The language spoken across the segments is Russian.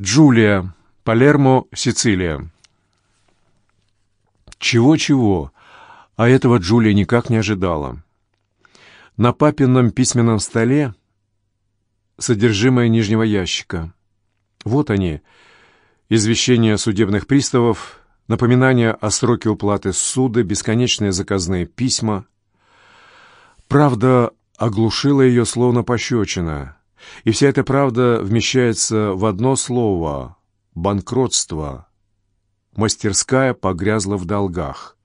Джулия, Палермо, Сицилия. Чего-чего, а этого Джулия никак не ожидала. На папином письменном столе содержимое нижнего ящика. Вот они, извещения судебных приставов, напоминания о сроке уплаты суда, бесконечные заказные письма. Правда оглушила ее словно пощечина. И вся эта правда вмещается в одно слово — банкротство. Мастерская погрязла в долгах.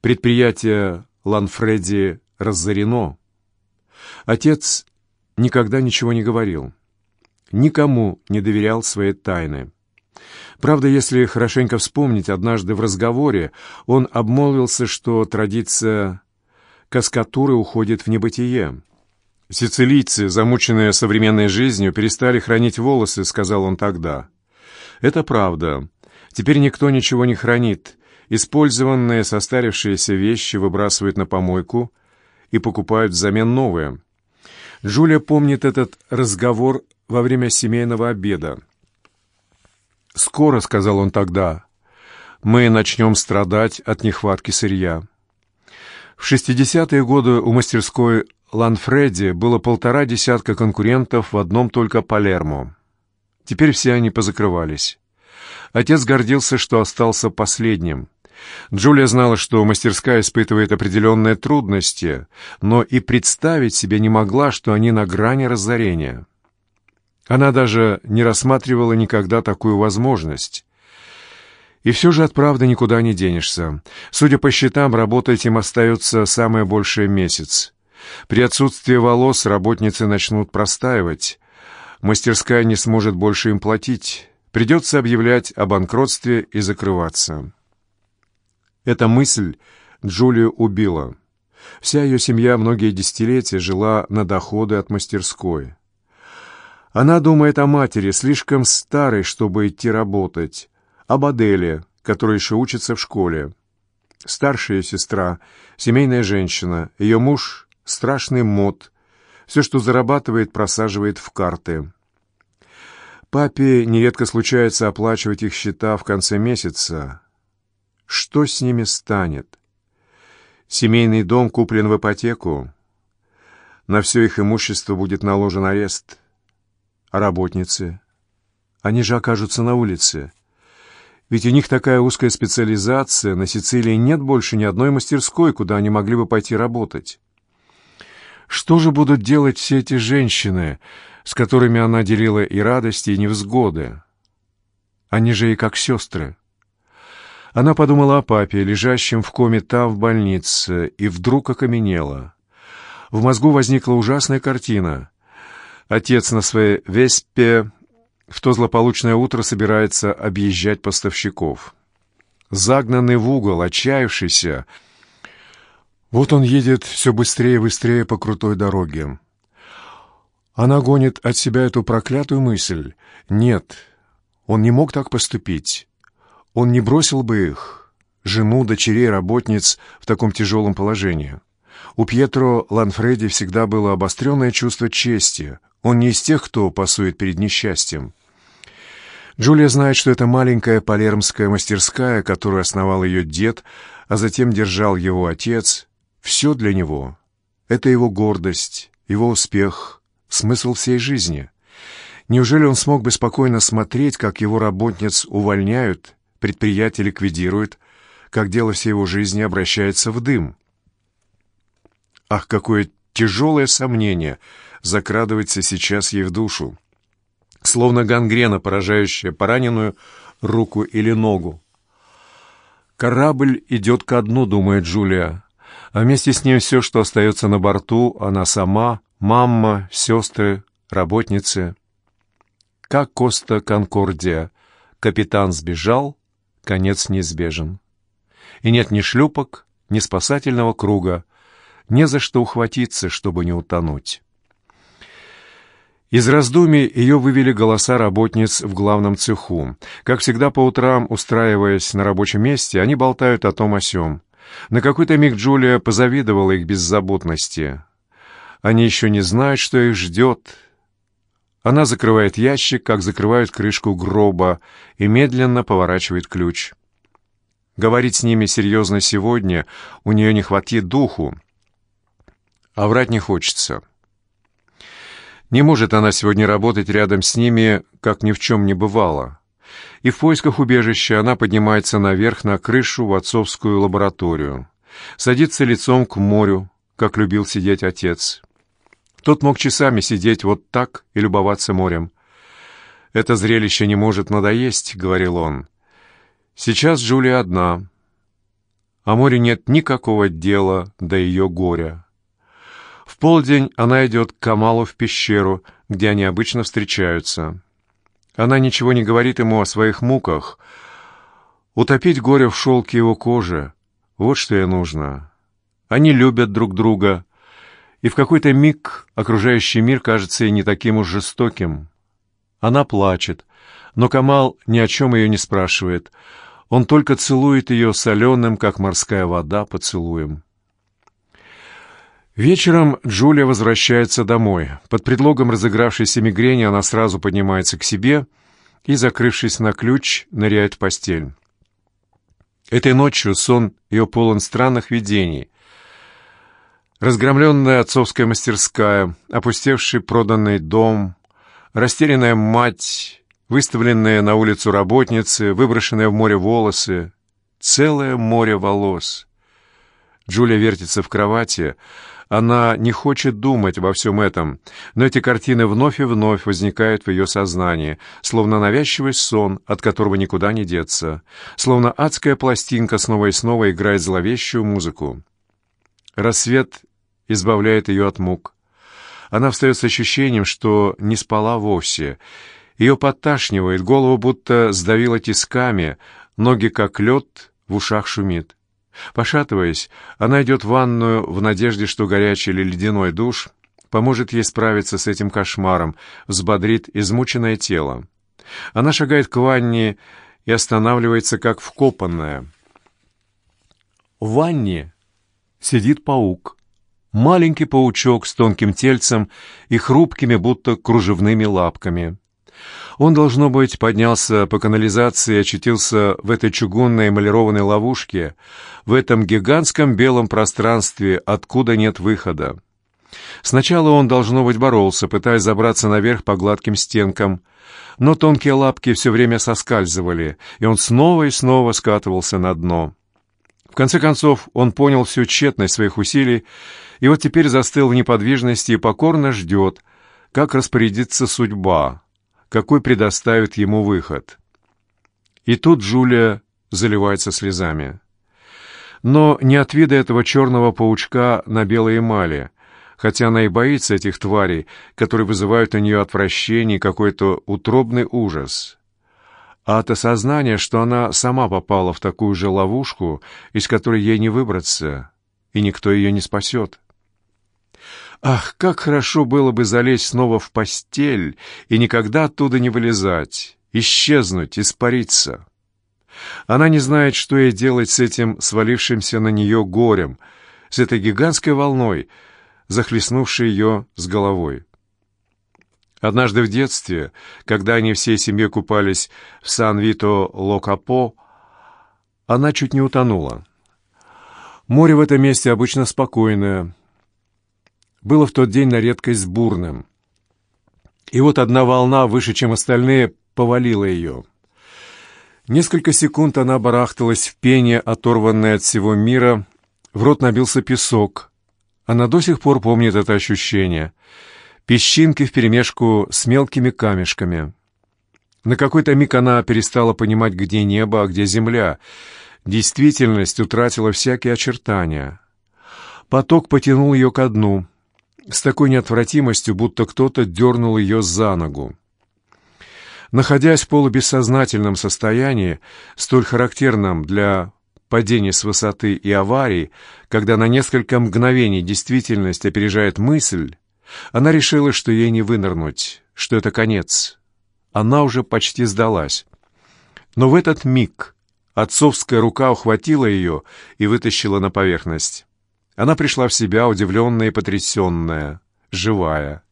Предприятие Ланфреди разорено. Отец никогда ничего не говорил. Никому не доверял своей тайны. Правда, если хорошенько вспомнить, однажды в разговоре он обмолвился, что традиция каскатуры уходит в небытие. «Сицилийцы, замученные современной жизнью, перестали хранить волосы», — сказал он тогда. «Это правда. Теперь никто ничего не хранит. Использованные, состарившиеся вещи выбрасывают на помойку и покупают взамен новые». Джулия помнит этот разговор во время семейного обеда. «Скоро», — сказал он тогда, — «мы начнем страдать от нехватки сырья». В 60-е годы у мастерской Ланфреди было полтора десятка конкурентов в одном только Палермо. Теперь все они позакрывались. Отец гордился, что остался последним. Джулия знала, что мастерская испытывает определенные трудности, но и представить себе не могла, что они на грани разорения. Она даже не рассматривала никогда такую возможность. И все же от правды никуда не денешься. Судя по счетам, работать им остается самое большее месяц. При отсутствии волос работницы начнут простаивать. Мастерская не сможет больше им платить. Придется объявлять о банкротстве и закрываться. Эта мысль Джулию убила. Вся ее семья многие десятилетия жила на доходы от мастерской. Она думает о матери, слишком старой, чтобы идти работать, об Аделе, которая еще учится в школе. Старшая сестра, семейная женщина, ее муж страшный мод. Все, что зарабатывает, просаживает в карты. Папе нередко случается оплачивать их счета в конце месяца. Что с ними станет? Семейный дом куплен в ипотеку. На все их имущество будет наложен арест. А работницы? Они же окажутся на улице. Ведь у них такая узкая специализация, на Сицилии нет больше ни одной мастерской, куда они могли бы пойти работать. Что же будут делать все эти женщины, с которыми она делила и радости, и невзгоды? Они же и как сестры. Она подумала о папе, лежащем в коме там, в больнице, и вдруг окаменела. В мозгу возникла ужасная картина. Отец на своей веспе в то злополучное утро собирается объезжать поставщиков. Загнанный в угол, отчаявшийся, вот он едет все быстрее и быстрее по крутой дороге. Она гонит от себя эту проклятую мысль. Нет, он не мог так поступить. Он не бросил бы их, жену, дочерей, работниц в таком тяжелом положении. У Пьетро Ланфреди всегда было обостренное чувство чести. Он не из тех, кто пасует перед несчастьем. Джулия знает, что это маленькая палермская мастерская, которую основал ее дед, а затем держал его отец, все для него — это его гордость, его успех, смысл всей жизни. Неужели он смог бы спокойно смотреть, как его работниц увольняют, предприятие ликвидируют, как дело всей его жизни обращается в дым? Ах, какое тяжелое сомнение закрадывается сейчас ей в душу, словно гангрена, поражающая пораненную руку или ногу. «Корабль идет ко дну», — думает Джулия, а вместе с ним все, что остается на борту, она сама, мама, сестры, работницы. Как Коста Конкордия, капитан сбежал, конец неизбежен. И нет ни шлюпок, ни спасательного круга, не за что ухватиться, чтобы не утонуть. Из раздумий ее вывели голоса работниц в главном цеху. Как всегда по утрам, устраиваясь на рабочем месте, они болтают о том о сём. На какой-то миг Джулия позавидовала их беззаботности. Они еще не знают, что их ждет. Она закрывает ящик, как закрывают крышку гроба, и медленно поворачивает ключ. Говорить с ними серьезно сегодня у нее не хватит духу, а врать не хочется. Не может она сегодня работать рядом с ними, как ни в чем не бывало. И в поисках убежища она поднимается наверх на крышу в отцовскую лабораторию. Садится лицом к морю, как любил сидеть отец. Тот мог часами сидеть вот так и любоваться морем. «Это зрелище не может надоесть», — говорил он. «Сейчас Джулия одна, а море нет никакого дела до ее горя». В полдень она идет к Камалу в пещеру, где они обычно встречаются. Она ничего не говорит ему о своих муках. Утопить горе в шелке его кожи — вот что ей нужно. Они любят друг друга, и в какой-то миг окружающий мир кажется ей не таким уж жестоким. Она плачет, но Камал ни о чем ее не спрашивает. Он только целует ее соленым, как морская вода, поцелуем. Вечером Джулия возвращается домой. Под предлогом разыгравшейся мигрени она сразу поднимается к себе и, закрывшись на ключ, ныряет в постель. Этой ночью сон ее полон странных видений. Разгромленная отцовская мастерская, опустевший проданный дом, растерянная мать, выставленные на улицу работницы, выброшенные в море волосы, целое море волос. Джулия вертится в кровати, она не хочет думать обо всем этом, но эти картины вновь и вновь возникают в ее сознании, словно навязчивый сон, от которого никуда не деться, словно адская пластинка снова и снова играет зловещую музыку. Рассвет избавляет ее от мук. Она встает с ощущением, что не спала вовсе. Ее подташнивает, голову будто сдавило тисками, ноги как лед, в ушах шумит. Пошатываясь, она идет в ванную в надежде, что горячий или ледяной душ поможет ей справиться с этим кошмаром, взбодрит измученное тело. Она шагает к ванне и останавливается, как вкопанная. В ванне сидит паук. Маленький паучок с тонким тельцем и хрупкими, будто кружевными лапками. Он, должно быть, поднялся по канализации и очутился в этой чугунной эмалированной ловушке, в этом гигантском белом пространстве, откуда нет выхода. Сначала он, должно быть, боролся, пытаясь забраться наверх по гладким стенкам, но тонкие лапки все время соскальзывали, и он снова и снова скатывался на дно. В конце концов, он понял всю тщетность своих усилий, и вот теперь застыл в неподвижности и покорно ждет, как распорядится судьба, какой предоставит ему выход. И тут Джулия заливается слезами. Но не от вида этого черного паучка на белой эмали, хотя она и боится этих тварей, которые вызывают у нее отвращение и какой-то утробный ужас, а от осознания, что она сама попала в такую же ловушку, из которой ей не выбраться, и никто ее не спасет. Ах, как хорошо было бы залезть снова в постель и никогда оттуда не вылезать, исчезнуть, испариться. Она не знает, что ей делать с этим свалившимся на нее горем, с этой гигантской волной, захлестнувшей ее с головой. Однажды в детстве, когда они всей семьей купались в Сан-Вито-Локапо, она чуть не утонула. Море в этом месте обычно спокойное, было в тот день на редкость бурным. И вот одна волна, выше, чем остальные, повалила ее. Несколько секунд она барахталась в пене, оторванной от всего мира, в рот набился песок. Она до сих пор помнит это ощущение. Песчинки вперемешку с мелкими камешками. На какой-то миг она перестала понимать, где небо, а где земля. Действительность утратила всякие очертания. Поток потянул ее ко дну — с такой неотвратимостью, будто кто-то дернул ее за ногу. Находясь в полубессознательном состоянии, столь характерном для падения с высоты и аварий, когда на несколько мгновений действительность опережает мысль, она решила, что ей не вынырнуть, что это конец. Она уже почти сдалась. Но в этот миг отцовская рука ухватила ее и вытащила на поверхность. Она пришла в себя, удивленная и потрясенная, живая.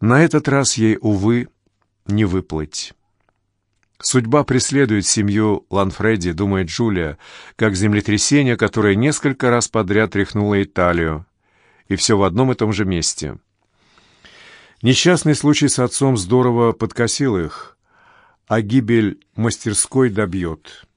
На этот раз ей, увы, не выплыть. Судьба преследует семью Ланфреди, думает Джулия, как землетрясение, которое несколько раз подряд тряхнуло Италию. И все в одном и том же месте. Несчастный случай с отцом здорово подкосил их, а гибель мастерской добьет.